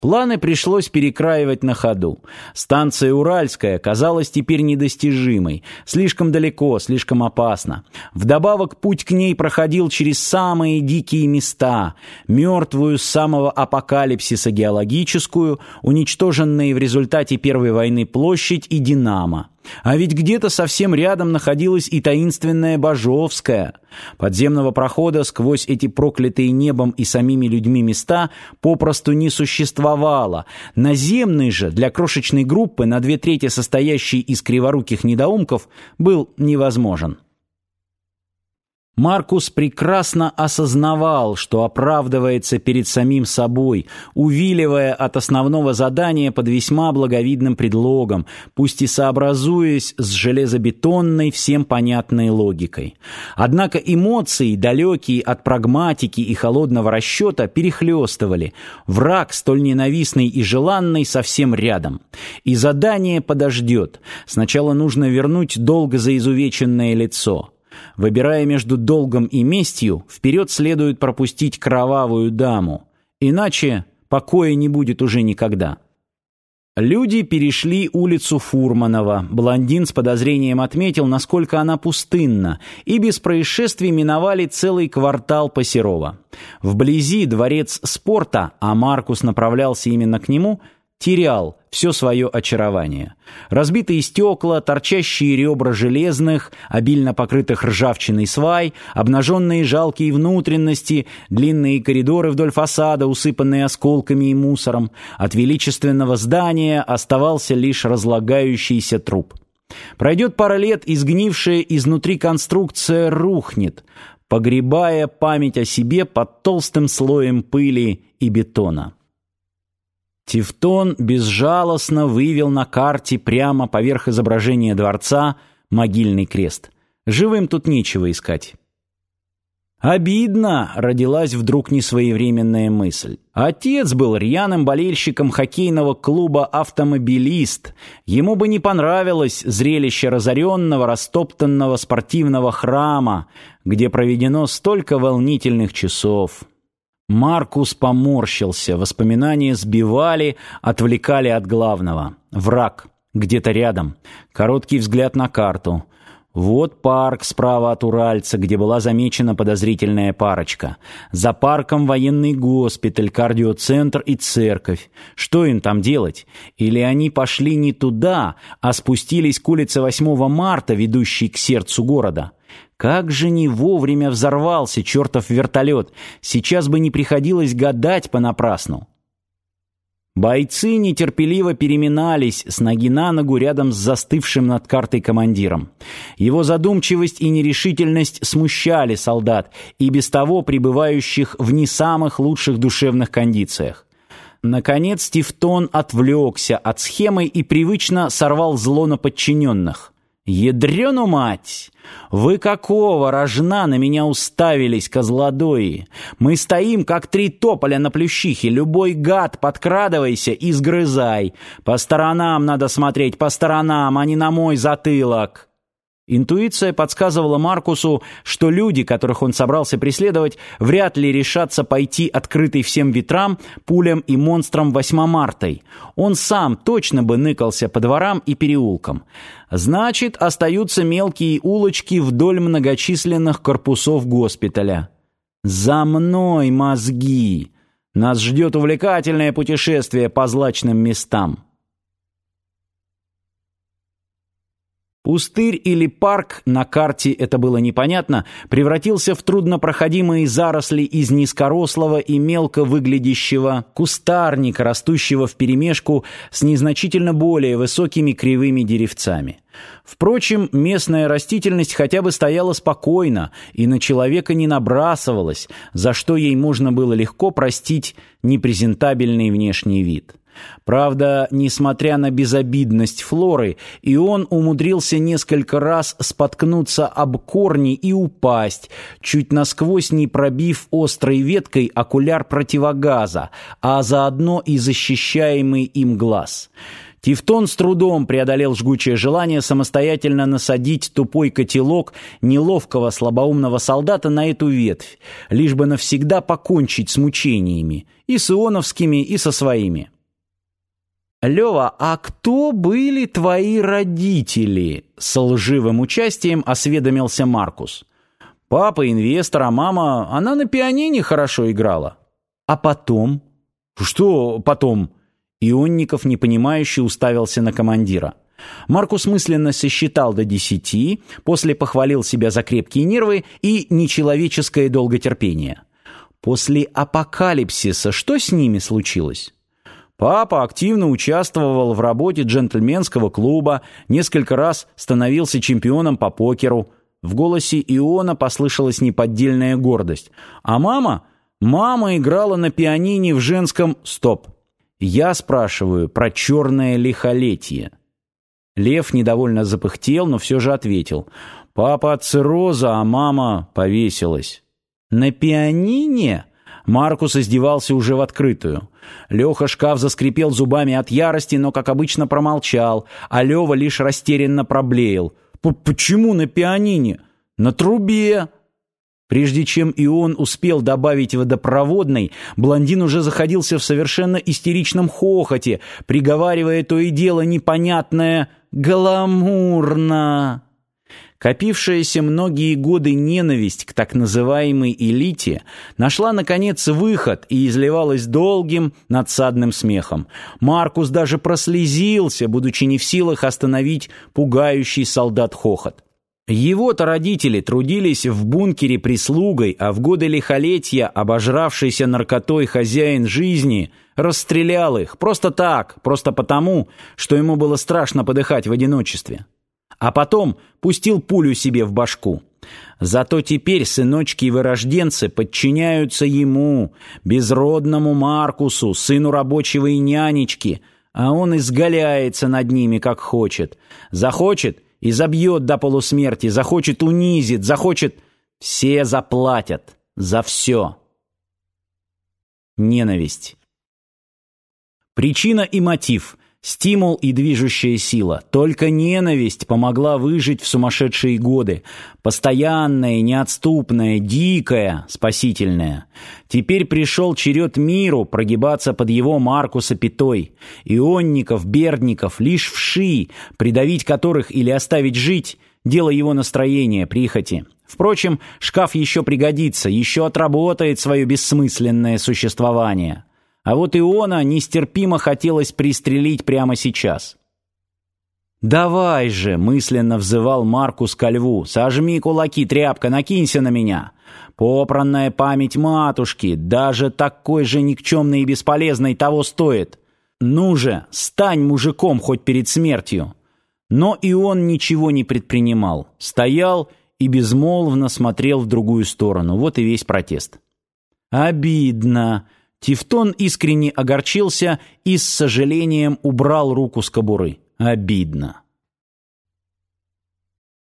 Планы пришлось перекраивать на ходу. Станция Уральская казалась теперь недостижимой. Слишком далеко, слишком опасно. Вдобавок путь к ней проходил через самые дикие места. Мертвую с самого апокалипсиса геологическую, уничтоженные в результате Первой войны площадь и Динамо. А ведь где-то совсем рядом находилась и таинственная Бажовская. Подземного прохода сквозь эти проклятые небом и самими людьми места попросту не существовало. Наземный же для крошечной группы, на две трети состоящей из криворуких недоумков, был невозможен. Маркус прекрасно осознавал, что оправдывается перед самим собой, увиливая от основного задания под весьма благовидным предлогом, пусть и сообразуясь с железобетонной, всем понятной логикой. Однако эмоции, далекие от прагматики и холодного расчета, перехлестывали. Враг, столь ненавистный и желанный, совсем рядом. И задание подождет. Сначала нужно вернуть долго заизувеченное лицо. Выбирая между долгом и местью, вперед следует пропустить кровавую даму. Иначе покоя не будет уже никогда. Люди перешли улицу Фурманова. Блондин с подозрением отметил, насколько она пустынна, и без происшествий миновали целый квартал Посерова. Вблизи дворец спорта, а Маркус направлялся именно к нему – терял все свое очарование. Разбитые стекла, торчащие ребра железных, обильно покрытых ржавчиной свай, обнаженные жалкие внутренности, длинные коридоры вдоль фасада, усыпанные осколками и мусором. От величественного здания оставался лишь разлагающийся труп. Пройдет пара лет, изгнившая изнутри конструкция рухнет, погребая память о себе под толстым слоем пыли и бетона. Тевтон безжалостно вывел на карте прямо поверх изображения дворца могильный крест. Живым тут нечего искать. Обидно, родилась вдруг несвоевременная мысль. Отец был рьяным болельщиком хоккейного клуба «Автомобилист». Ему бы не понравилось зрелище разоренного, растоптанного спортивного храма, где проведено столько волнительных часов. Маркус поморщился, воспоминания сбивали, отвлекали от главного. Враг, где-то рядом. Короткий взгляд на карту. Вот парк справа от Уральца, где была замечена подозрительная парочка. За парком военный госпиталь, кардиоцентр и церковь. Что им там делать? Или они пошли не туда, а спустились к улице 8 марта, ведущей к сердцу города? Как же не вовремя взорвался чертов вертолет! Сейчас бы не приходилось гадать понапрасну. Бойцы нетерпеливо переминались с ноги на ногу рядом с застывшим над картой командиром. Его задумчивость и нерешительность смущали солдат, и без того пребывающих в не самых лучших душевных кондициях. Наконец Тевтон отвлекся от схемы и привычно сорвал зло на подчиненных. «Ядрену мать! Вы какого рожна на меня уставились, козлодои? Мы стоим, как три тополя на плющихе. Любой гад, подкрадывайся и сгрызай. По сторонам надо смотреть, по сторонам, а не на мой затылок». Интуиция подсказывала Маркусу, что люди, которых он собрался преследовать, вряд ли решатся пойти открытой всем ветрам, пулям и монстрам восьмомартой. Он сам точно бы ныкался по дворам и переулкам. Значит, остаются мелкие улочки вдоль многочисленных корпусов госпиталя. «За мной, мозги! Нас ждет увлекательное путешествие по злачным местам». Пустырь или парк, на карте это было непонятно, превратился в труднопроходимые заросли из низкорослого и мелко выглядящего кустарника, растущего вперемешку с незначительно более высокими кривыми деревцами. Впрочем, местная растительность хотя бы стояла спокойно и на человека не набрасывалась, за что ей можно было легко простить непрезентабельный внешний вид. Правда, несмотря на безобидность Флоры, и он умудрился несколько раз споткнуться об корни и упасть, чуть насквозь не пробив острой веткой окуляр противогаза, а заодно и защищаемый им глаз – Тевтон с трудом преодолел жгучее желание самостоятельно насадить тупой котелок неловкого слабоумного солдата на эту ветвь, лишь бы навсегда покончить с мучениями, и с ионовскими, и со своими. «Лёва, а кто были твои родители?» С лживым участием осведомился Маркус. «Папа инвестор, а мама, она на пианине хорошо играла». «А потом?» «Что потом?» Ионников, непонимающе, уставился на командира. Маркус мысленно сосчитал до десяти, после похвалил себя за крепкие нервы и нечеловеческое долготерпение. После апокалипсиса что с ними случилось? Папа активно участвовал в работе джентльменского клуба, несколько раз становился чемпионом по покеру. В голосе Иона послышалась неподдельная гордость. А мама? Мама играла на пианине в женском... Стоп. Я спрашиваю про черное лихолетие. Лев недовольно запыхтел, но все же ответил. Папа от цирроза, а мама повесилась. На пианине? Маркус издевался уже в открытую. Леха шкаф заскрипел зубами от ярости, но, как обычно, промолчал, а Лева лишь растерянно проблеял. «Почему на пианине? На трубе!» Прежде чем и он успел добавить водопроводный, блондин уже заходился в совершенно истеричном хохоте, приговаривая то и дело непонятное «гламурно». Копившаяся многие годы ненависть к так называемой элите нашла, наконец, выход и изливалась долгим, надсадным смехом. Маркус даже прослезился, будучи не в силах остановить пугающий солдат хохот. Его-то родители трудились в бункере прислугой, а в годы лихолетия обожравшийся наркотой хозяин жизни расстрелял их просто так, просто потому, что ему было страшно подыхать в одиночестве. А потом пустил пулю себе в башку. Зато теперь сыночки и вырожденцы подчиняются ему, безродному Маркусу, сыну рабочего и нянечки, а он изгаляется над ними, как хочет. Захочет и забьет до полусмерти, захочет унизит, захочет... Все заплатят за все. Ненависть. Причина и мотив Стимул и движущая сила. Только ненависть помогла выжить в сумасшедшие годы. Постоянная, неотступная, дикая, спасительная. Теперь пришел черед миру прогибаться под его Маркуса пятой. Ионников, Бердников, лишь вши, придавить которых или оставить жить – дело его настроения, прихоти. Впрочем, шкаф еще пригодится, еще отработает свое бессмысленное существование. А вот Иона нестерпимо хотелось пристрелить прямо сейчас. «Давай же!» — мысленно взывал Маркус ко льву. «Сожми кулаки, тряпка, накинься на меня!» «Попранная память матушки, даже такой же никчемной и бесполезной того стоит!» «Ну же, стань мужиком хоть перед смертью!» Но и он ничего не предпринимал. Стоял и безмолвно смотрел в другую сторону. Вот и весь протест. «Обидно!» Тевтон искренне огорчился и с сожалением убрал руку с кобуры. Обидно.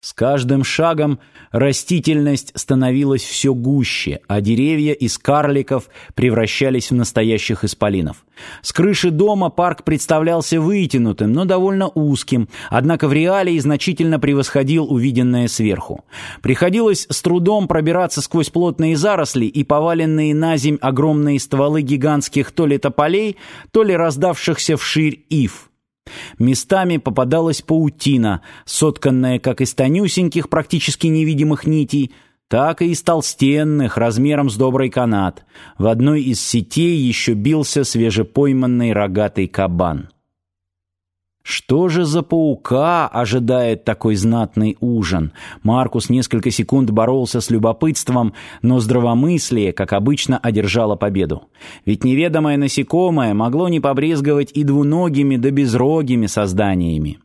С каждым шагом растительность становилась все гуще, а деревья из карликов превращались в настоящих исполинов. С крыши дома парк представлялся вытянутым, но довольно узким, однако в реалии значительно превосходил увиденное сверху. Приходилось с трудом пробираться сквозь плотные заросли и поваленные на земь огромные стволы гигантских то ли тополей, то ли раздавшихся вширь ив. Местами попадалась паутина, сотканная как из тонюсеньких, практически невидимых нитей, так и из толстенных, размером с добрый канат. В одной из сетей еще бился свежепойманный рогатый кабан. Что же за паука ожидает такой знатный ужин? Маркус несколько секунд боролся с любопытством, но здравомыслие, как обычно, одержало победу. Ведь неведомое насекомое могло не побрезговать и двуногими да безрогими созданиями.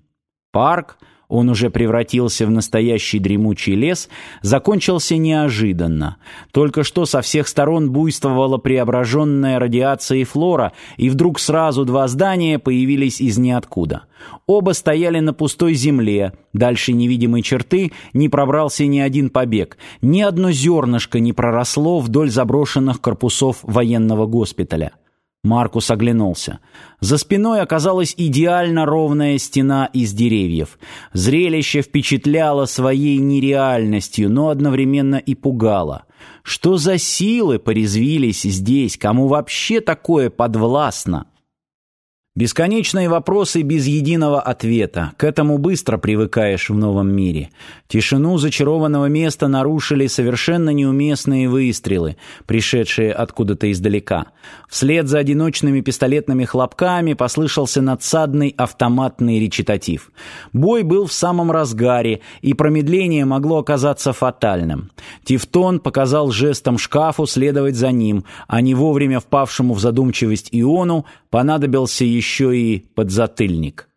Парк — он уже превратился в настоящий дремучий лес, закончился неожиданно. Только что со всех сторон буйствовала преображенная радиацией флора, и вдруг сразу два здания появились из ниоткуда. Оба стояли на пустой земле, дальше невидимой черты не пробрался ни один побег, ни одно зернышко не проросло вдоль заброшенных корпусов военного госпиталя. Маркус оглянулся. За спиной оказалась идеально ровная стена из деревьев. Зрелище впечатляло своей нереальностью, но одновременно и пугало. Что за силы порезвились здесь, кому вообще такое подвластно? Бесконечные вопросы без единого ответа. К этому быстро привыкаешь в новом мире. Тишину зачарованного места нарушили совершенно неуместные выстрелы, пришедшие откуда-то издалека. Вслед за одиночными пистолетными хлопками послышался надсадный автоматный речитатив. Бой был в самом разгаре, и промедление могло оказаться фатальным. Тевтон показал жестом шкафу следовать за ним, а не вовремя впавшему в задумчивость Иону понадобился еще и подзатыльник.